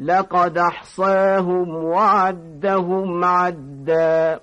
لقد أحصاهم وعدهم عدا.